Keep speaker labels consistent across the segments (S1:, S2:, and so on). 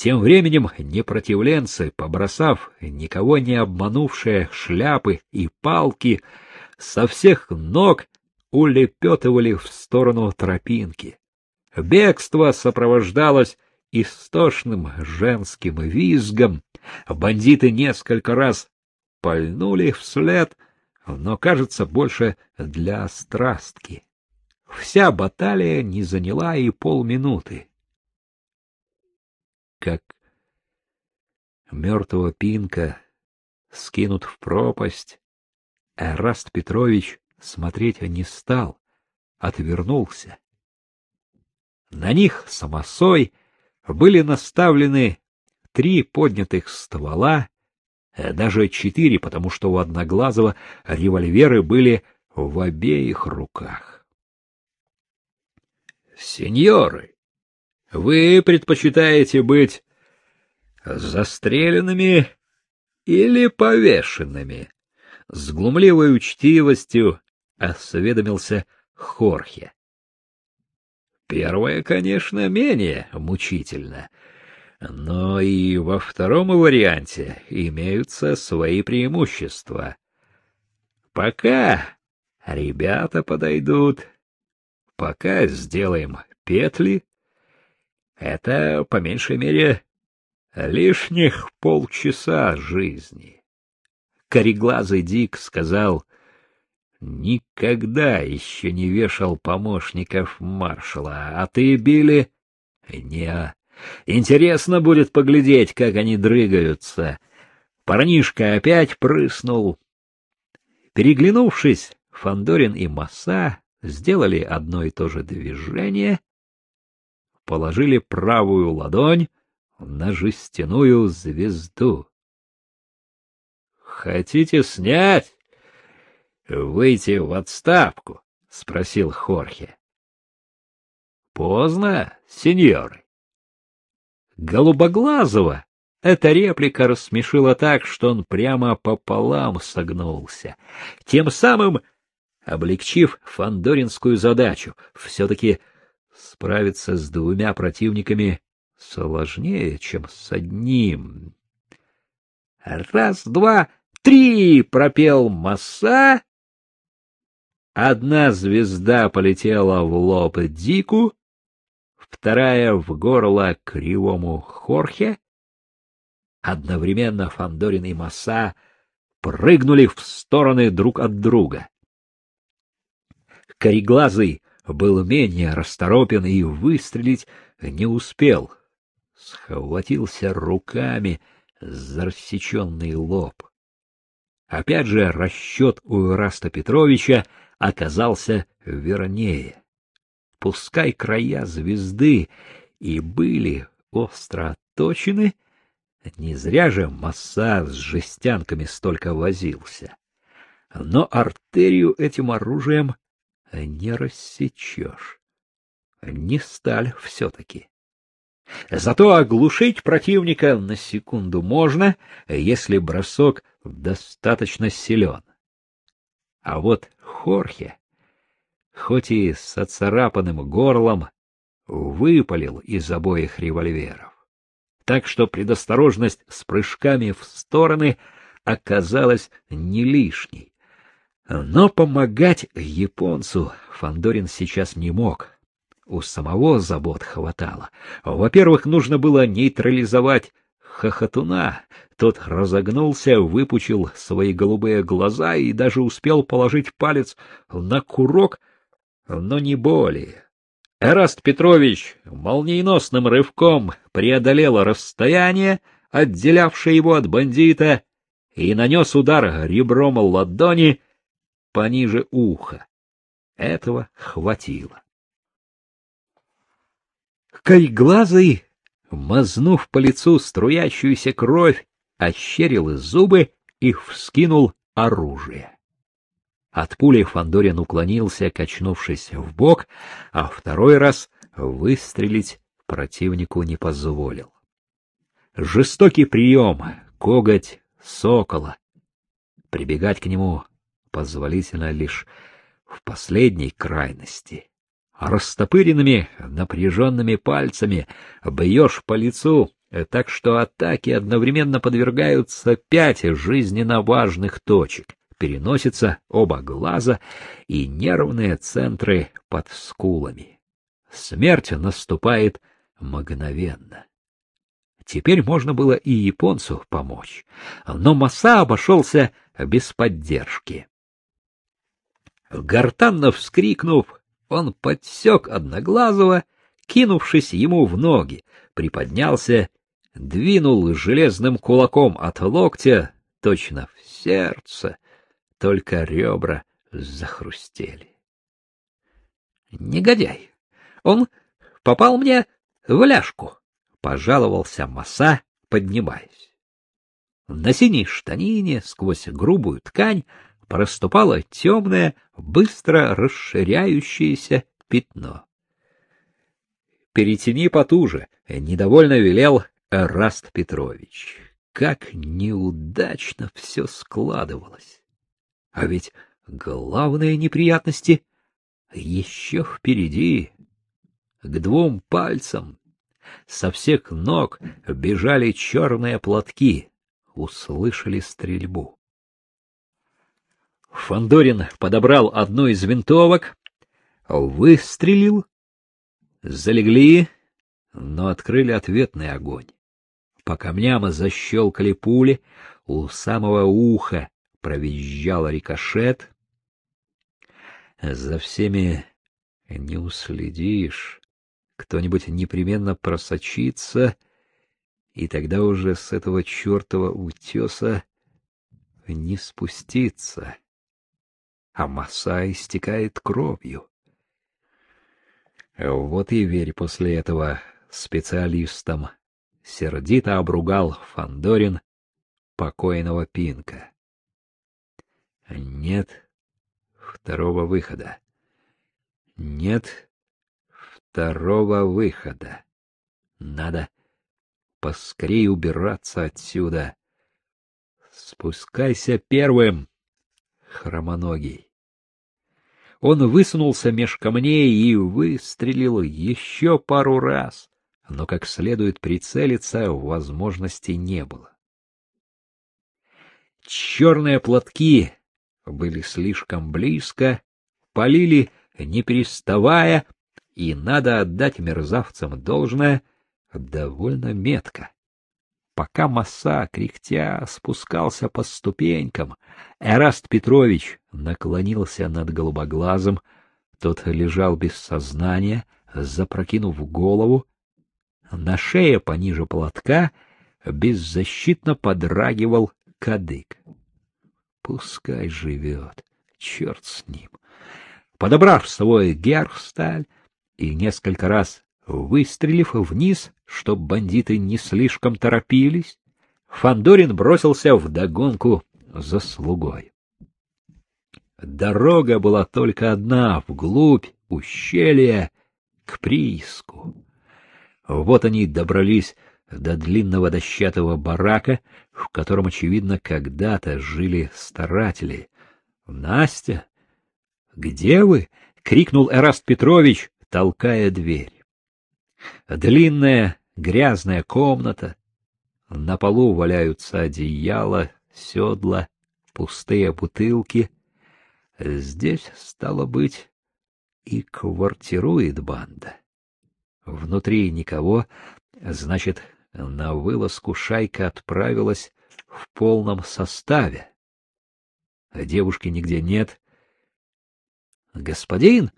S1: Тем временем непротивленцы, побросав никого не обманувшие шляпы и палки, со всех ног улепетывали в сторону тропинки. Бегство сопровождалось истошным женским визгом. Бандиты несколько раз пальнули вслед, но, кажется, больше для страстки. Вся баталия не заняла и полминуты. Как мертвого пинка скинут в пропасть, Эраст Петрович смотреть не стал, отвернулся. На них самосой были наставлены три поднятых ствола, э, даже четыре, потому что у Одноглазого револьверы были в обеих руках. — Сеньоры, вы предпочитаете быть застреленными или повешенными? С глумливой учтивостью осведомился Хорхе. Первое, конечно, менее мучительно, но и во втором варианте имеются свои преимущества. Пока ребята подойдут, пока сделаем петли, это, по меньшей мере, лишних полчаса жизни. Кореглазый Дик сказал, Никогда еще не вешал помощников маршала, а ты, Билли? Не. Интересно будет поглядеть, как они дрыгаются. Парнишка опять прыснул. Переглянувшись, Фандорин и Масса сделали одно и то же движение, положили правую ладонь на жестяную звезду. — Хотите снять? выйти в отставку? — спросил Хорхе. — Поздно, сеньоры. Голубоглазого эта реплика рассмешила так, что он прямо пополам согнулся, тем самым облегчив фандоринскую задачу. Все-таки справиться с двумя противниками сложнее, чем с одним. «Раз, два, три!» — пропел Масса, Одна звезда полетела в лоб Дику, вторая в горло кривому Хорхе. Одновременно Фандорин и Масса прыгнули в стороны друг от друга. Кореглазый был менее расторопен и выстрелить не успел. Схватился руками за рассеченный лоб. Опять же расчет у Ираста Петровича — оказался вернее. Пускай края звезды и были остро отточены, не зря же масса с жестянками столько возился. Но артерию этим оружием не рассечешь. Не сталь все-таки. Зато оглушить противника на секунду можно, если бросок достаточно силен. А вот Хорхе, хоть и с оцарапанным горлом, выпалил из обоих револьверов. Так что предосторожность с прыжками в стороны оказалась не лишней. Но помогать японцу Фандорин сейчас не мог. У самого забот хватало. Во-первых, нужно было нейтрализовать хохотуна. Тот разогнулся, выпучил свои голубые глаза и даже успел положить палец на курок, но не более. Эраст Петрович молниеносным рывком преодолел расстояние, отделявшее его от бандита, и нанес удар ребром ладони пониже уха. Этого хватило. Кайглазый мазнув по лицу струящуюся кровь, ощерил зубы и вскинул оружие. От пули Фандорин уклонился, качнувшись в бок, а второй раз выстрелить противнику не позволил. Жестокий прием, коготь сокола. Прибегать к нему позволительно лишь в последней крайности растопыренными напряженными пальцами бьешь по лицу так что атаке одновременно подвергаются пять жизненно важных точек, переносятся оба глаза и нервные центры под скулами. Смерть наступает мгновенно. Теперь можно было и японцу помочь, но Маса обошелся без поддержки. Гортанно вскрикнув, он подсек Одноглазого, кинувшись ему в ноги, приподнялся, двинул железным кулаком от локтя точно в сердце, только ребра захрустели. Негодяй! Он попал мне в ляжку, — пожаловался Маса, поднимаясь. На синей штанине сквозь грубую ткань проступало темное, быстро расширяющееся пятно. «Перетяни потуже», — недовольно велел Раст Петрович. Как неудачно все складывалось. А ведь главные неприятности еще впереди. К двум пальцам со всех ног бежали черные платки, услышали стрельбу. Фандорин подобрал одну из винтовок, выстрелил, залегли, но открыли ответный огонь. По камням защелкали пули, у самого уха провизжал рикошет. За всеми не уследишь. Кто-нибудь непременно просочится, и тогда уже с этого чертова утеса не спуститься а масса истекает кровью. Вот и верь после этого специалистам. Сердито обругал Фандорин покойного Пинка. Нет второго выхода. Нет второго выхода. Надо поскорее убираться отсюда. Спускайся первым, хромоногий. Он высунулся меж камней и выстрелил еще пару раз, но как следует прицелиться возможности не было. Черные платки были слишком близко, полили не переставая, и надо отдать мерзавцам должное довольно метко. Пока Маса, кряхтя, спускался по ступенькам, Эраст Петрович наклонился над голубоглазом, тот лежал без сознания, запрокинув голову. На шее пониже платка беззащитно подрагивал кадык. Пускай живет, черт с ним. Подобрав свой герсталь и несколько раз выстрелив вниз, чтоб бандиты не слишком торопились, Фандорин бросился в догонку за слугой. Дорога была только одна, вглубь ущелья, к прииску. Вот они добрались до длинного дощатого барака, в котором, очевидно, когда-то жили старатели. — Настя, где вы? — крикнул Эраст Петрович, толкая дверь. Длинная грязная комната. На полу валяются одеяла, седла, пустые бутылки. Здесь, стало быть, и квартирует банда. Внутри никого, значит, на вылазку шайка отправилась в полном составе. Девушки нигде нет. — Господин,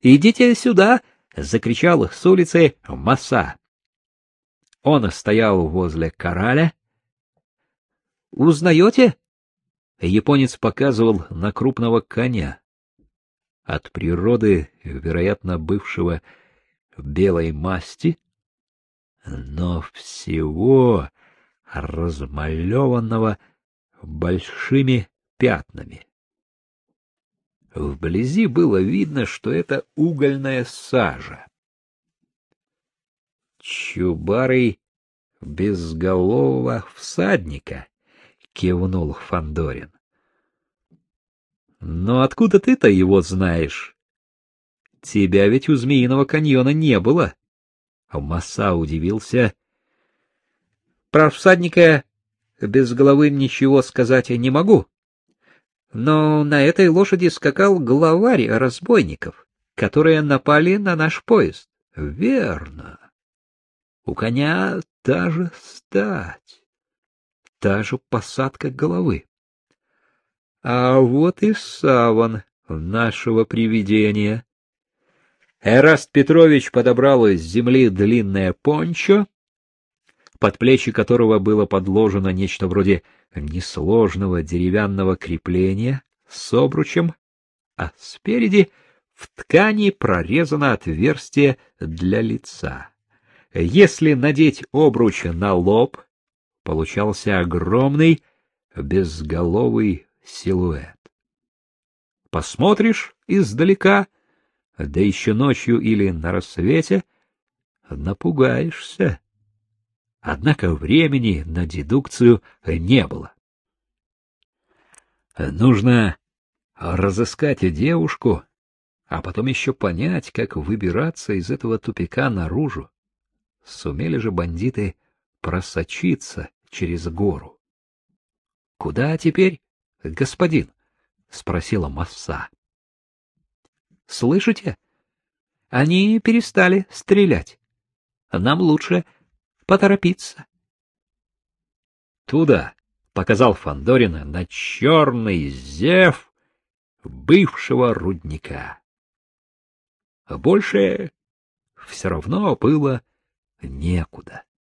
S1: идите сюда! — закричал с улицы Маса. Он стоял возле кораля. «Узнаете?» Японец показывал на крупного коня. От природы, вероятно, бывшего белой масти, но всего размалеванного большими пятнами. Вблизи было видно, что это угольная сажа. Чубарый безголового всадника, кивнул Фандорин. Но откуда ты-то его знаешь? Тебя ведь у Змеиного каньона не было. Маса удивился. Про всадника без головы ничего сказать не могу. Но на этой лошади скакал главарь разбойников, которые напали на наш поезд. Верно. У коня та же стать, та же посадка головы. А вот и саван нашего привидения. Эраст Петрович подобрал из земли длинное пончо, под плечи которого было подложено нечто вроде несложного деревянного крепления с обручем, а спереди в ткани прорезано отверстие для лица. Если надеть обруч на лоб, получался огромный безголовый силуэт. Посмотришь издалека, да еще ночью или на рассвете, напугаешься. Однако времени на дедукцию не было. Нужно разыскать девушку, а потом еще понять, как выбираться из этого тупика наружу. Сумели же бандиты просочиться через гору. — Куда теперь, господин? — спросила Масса. — Слышите? Они перестали стрелять. Нам лучше поторопиться. — Туда, — показал Фандорина на черный зев бывшего рудника. Больше все равно было некуда.